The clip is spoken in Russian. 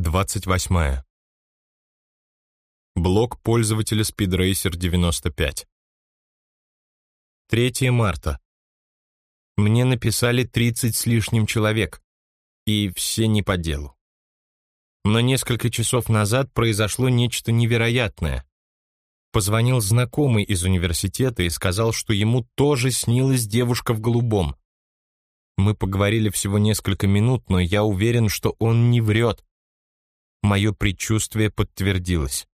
28. Блок пользователя SpeedRacer 95. 3 марта. Мне написали 30 с лишним человек, и все не по делу. Но несколько часов назад произошло нечто невероятное. Позвонил знакомый из университета и сказал, что ему тоже снилась девушка в голубом. Мы поговорили всего несколько минут, но я уверен, что он не врет. Мое предчувствие подтвердилось.